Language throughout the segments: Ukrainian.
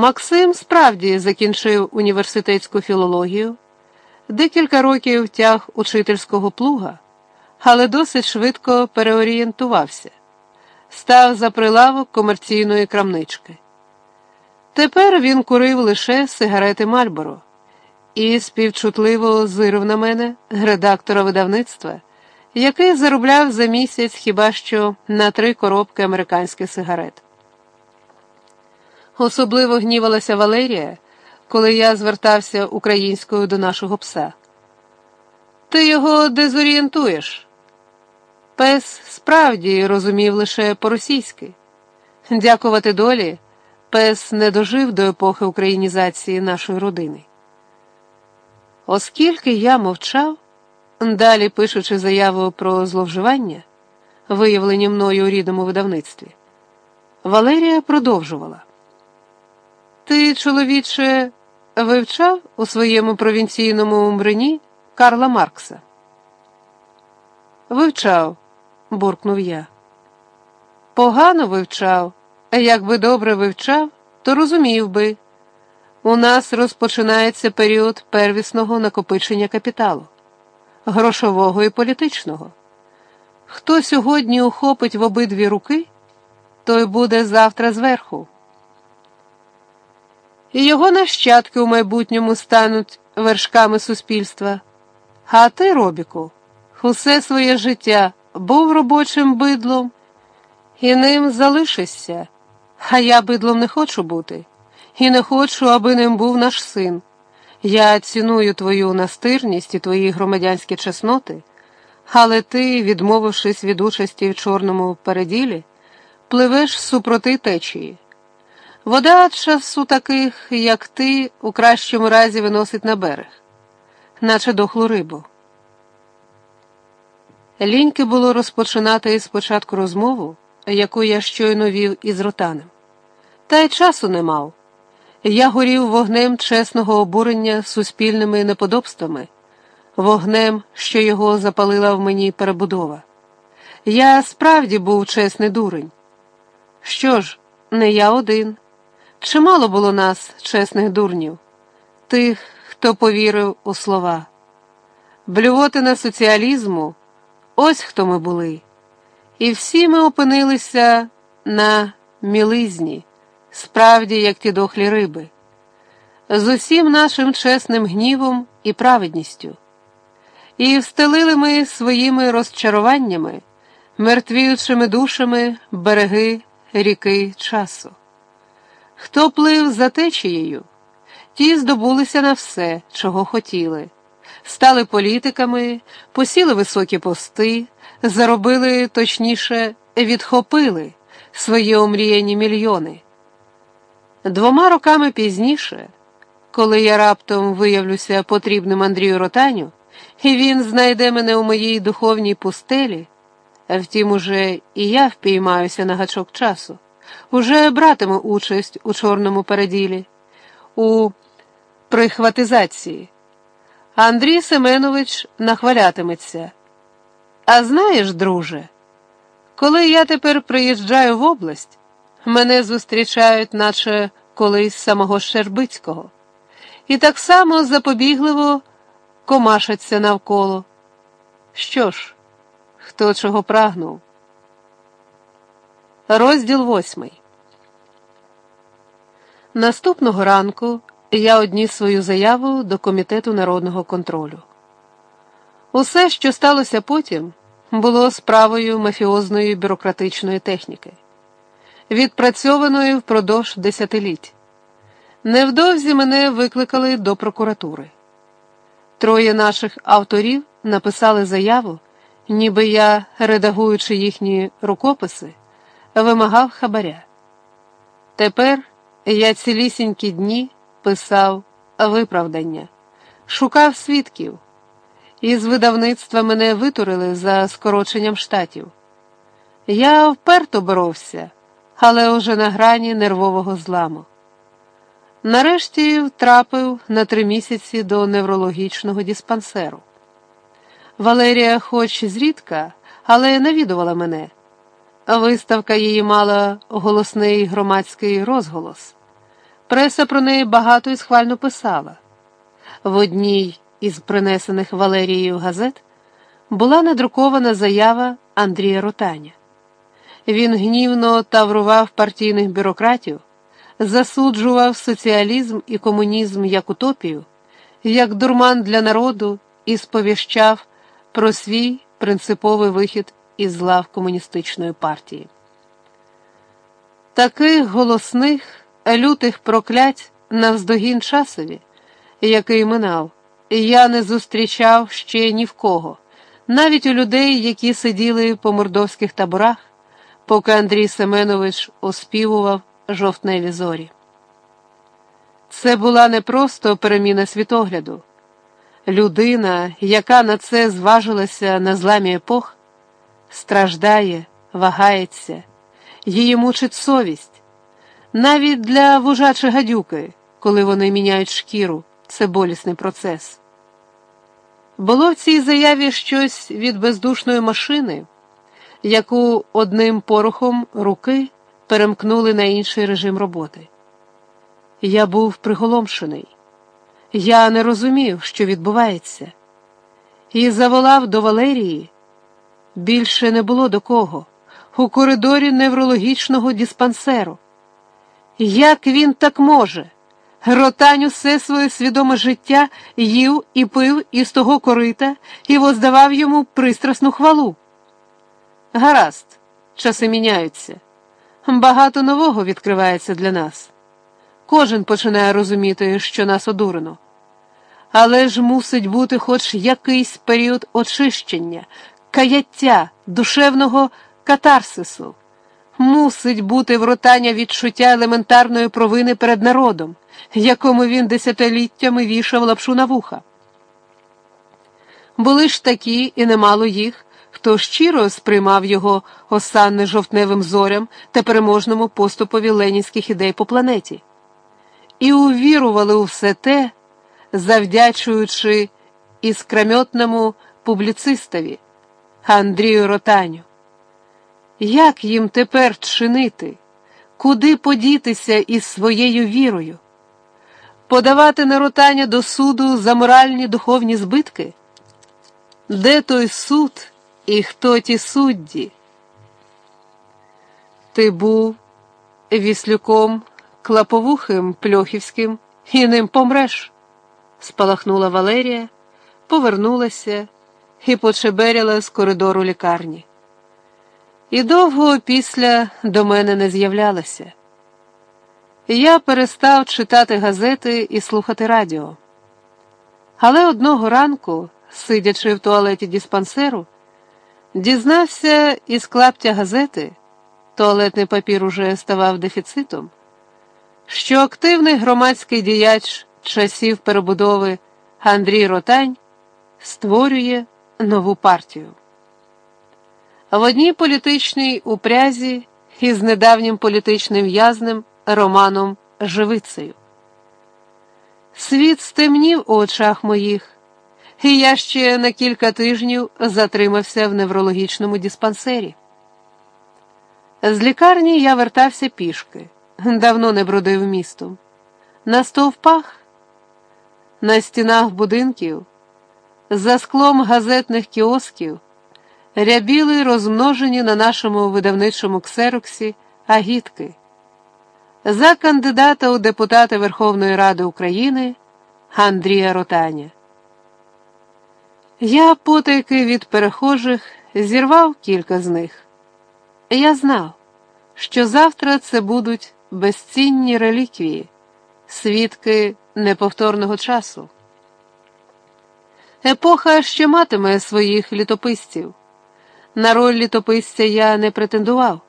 Максим справді закінчив університетську філологію, декілька років тяг учительського плуга, але досить швидко переорієнтувався, став за прилавок комерційної крамнички. Тепер він курив лише сигарети Мальборо і співчутливо зирив на мене редактора видавництва, який заробляв за місяць хіба що на три коробки американських сигарет. Особливо гнівалася Валерія, коли я звертався українською до нашого пса. Ти його дезорієнтуєш. Пес справді розумів лише по-російськи. Дякувати долі, пес не дожив до епохи українізації нашої родини. Оскільки я мовчав, далі пишучи заяву про зловживання, виявлені мною у рідному видавництві, Валерія продовжувала. Ти, чоловіче, вивчав у своєму провінційному умбрині Карла Маркса? Вивчав, буркнув я. Погано вивчав, а якби добре вивчав, то розумів би. У нас розпочинається період первісного накопичення капіталу, грошового і політичного. Хто сьогодні ухопить в обидві руки, той буде завтра зверху. І його нащадки у майбутньому стануть вершками суспільства. А ти, Робіку, усе своє життя був робочим бидлом, і ним залишишся, а я бидлом не хочу бути і не хочу, аби ним був наш син. Я ціную твою настирність і твої громадянські чесноти, але ти, відмовившись від участі в чорному переділі, пливеш супроти течії. Вода часу таких, як ти, у кращому разі виносить на берег, наче дохлу рибу. Ліньки було розпочинати спочатку розмову, яку я щойно вів із ротанем, та й часу не мав. Я горів вогнем чесного обурення суспільними неподобствами, вогнем, що його запалила в мені перебудова. Я справді був чесний дурень. Що ж, не я один. Чимало було нас, чесних дурнів, тих, хто повірив у слова. Блювотина соціалізму ось хто ми були. І всі ми опинилися на мілизні справді, як ті дохлі риби, з усім нашим чесним гнівом і праведністю, і встелили ми своїми розчаруваннями, мертвіючими душами береги ріки часу. Хто плив за течією, ті здобулися на все, чого хотіли, стали політиками, посіли високі пости, заробили, точніше, відхопили свої омріяні мільйони. Двома роками пізніше, коли я раптом виявлюся потрібним Андрію Ротаню, і він знайде мене у моїй духовній пустелі, втім, уже і я впіймаюся на гачок часу, уже братиму участь у чорному переділі, у прихватизації. Андрій Семенович нахвалятиметься. А знаєш, друже, коли я тепер приїжджаю в область, Мене зустрічають, наче колись самого Щербицького, і так само запобігливо комашаться навколо. Що ж, хто чого прагнув? Розділ восьмий. Наступного ранку я одніс свою заяву до Комітету народного контролю. Усе, що сталося потім, було справою мафіозної бюрократичної техніки відпрацьованої впродовж десятиліть. Невдовзі мене викликали до прокуратури. Троє наших авторів написали заяву, ніби я, редагуючи їхні рукописи, вимагав хабаря. Тепер я цілісінькі дні писав виправдання, шукав свідків, із видавництва мене витурили за скороченням штатів. Я вперто боровся але уже на грані нервового зламу. Нарешті втрапив на три місяці до неврологічного диспансеру. Валерія, хоч зрідка, але навідувала мене. Виставка її мала голосний громадський розголос. Преса про неї багато і схвально писала. В одній із принесених Валерією газет була надрукована заява Андрія Ротаня. Він гнівно таврував партійних бюрократів, засуджував соціалізм і комунізм як утопію, як дурман для народу і сповіщав про свій принциповий вихід із лав комуністичної партії. Таких голосних, лютих проклять навздогін часові, який минав, я не зустрічав ще ні в кого, навіть у людей, які сиділи по мордовських таборах, поки Андрій Семенович оспівував жовтневі зорі. Це була не просто переміна світогляду. Людина, яка на це зважилася на зламі епох, страждає, вагається, її мучить совість. Навіть для вужачі гадюки, коли вони міняють шкіру, це болісний процес. Було в цій заяві щось від бездушної машини, яку одним порохом руки перемкнули на інший режим роботи. Я був приголомшений. Я не розумів, що відбувається, і заволав до Валерії. Більше не було до кого, у коридорі неврологічного диспансеру. Як він так може? Ротань усе своє свідоме життя їв і пив із того корита і воздавав йому пристрасну хвалу. Гаразд, часи міняються. Багато нового відкривається для нас. Кожен починає розуміти, що нас одурено. Але ж мусить бути хоч якийсь період очищення, каяття, душевного катарсису. Мусить бути вротання відчуття елементарної провини перед народом, якому він десятиліттями вішав лапшу на вуха. Були ж такі, і немало їх, хто щиро сприймав його осанне жовтневим зорям та переможному поступові ленінських ідей по планеті, і увірували у все те, завдячуючи іскрометному публіцистові Андрію Ротаню. Як їм тепер чинити, куди подітися із своєю вірою? Подавати на ротання до суду за моральні духовні збитки? Де той суд і хто ті судді? Ти був віслюком, клаповухим, пльохівським, і ним помреш, спалахнула Валерія, повернулася і почеберяла з коридору лікарні. І довго після до мене не з'являлася. Я перестав читати газети і слухати радіо. Але одного ранку, сидячи в туалеті диспансеру, дізнався із клаптя газети, туалетний папір уже ставав дефіцитом, що активний громадський діяч часів перебудови Андрій Ротань створює нову партію. В одній політичній упрязі із недавнім політичним в'язнем Романом Живицею. Світ стемнів у очах моїх, і я ще на кілька тижнів затримався в неврологічному диспансері. З лікарні я вертався пішки, давно не бродив містом. На стовпах, на стінах будинків, за склом газетних кіосків рябіли розмножені на нашому видавничому ксероксі агітки за кандидата у депутати Верховної Ради України Андрія Ротаня. Я потайки від перехожих зірвав кілька з них. Я знав, що завтра це будуть безцінні реліквії, свідки неповторного часу. Епоха ще матиме своїх літописців. На роль літописця я не претендував.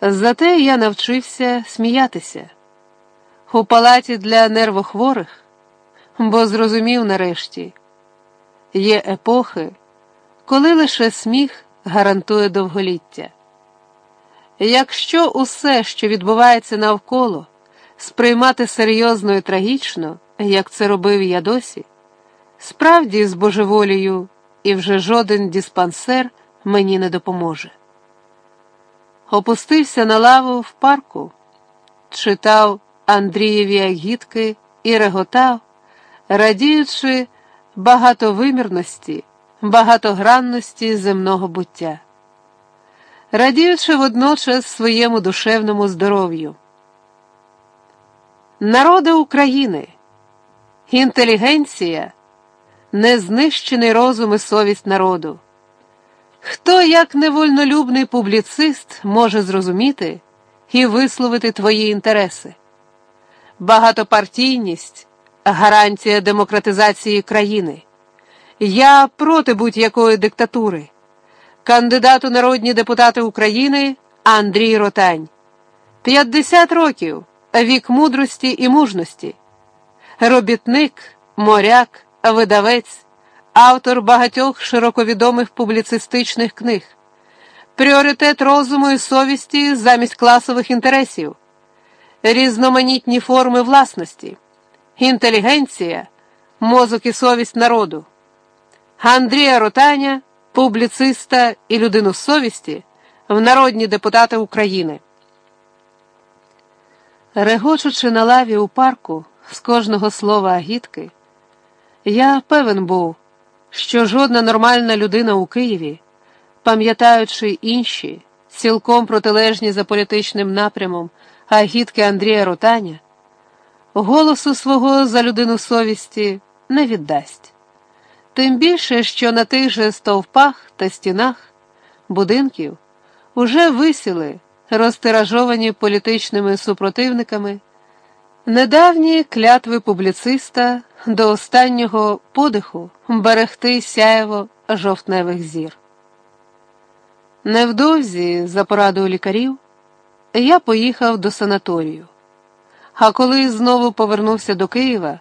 Зате я навчився сміятися у палаті для нервохворих, бо зрозумів нарешті, є епохи, коли лише сміх гарантує довголіття. Якщо усе, що відбувається навколо, сприймати серйозно і трагічно, як це робив я досі, справді з божеволію і вже жоден диспансер мені не допоможе. Опустився на лаву в парку, читав Андрієві агітки і реготав, радіючи багатовимірності, багатогранності земного буття, радіючи водночас своєму душевному здоров'ю. Народи України, інтелігенція, незнищений розум і совість народу. Хто, як невольнолюбний публіцист, може зрозуміти і висловити твої інтереси? Багатопартійність гарантія демократизації країни. Я проти будь-якої диктатури. Кандидат у народні депутати України Андрій Ротань. 50 років, вік мудрості і мужності. Робітник, моряк, видавець автор багатьох широковідомих публіцистичних книг, пріоритет розуму і совісті замість класових інтересів, різноманітні форми власності, інтелігенція, мозок і совість народу, Андрія Ротаня, публіциста і людину совісті в народні депутати України. Регочучи на лаві у парку з кожного слова агітки, я певен був що жодна нормальна людина у Києві, пам'ятаючи інші, цілком протилежні за політичним напрямом агітки Андрія Ротаня, голосу свого за людину совісті не віддасть. Тим більше, що на тих же стовпах та стінах будинків уже висіли, розтиражовані політичними супротивниками, недавні клятви публіциста до останнього подиху берегти сяєво жовтневих зір. Невдовзі, за порадою лікарів, я поїхав до санаторію, а коли знову повернувся до Києва.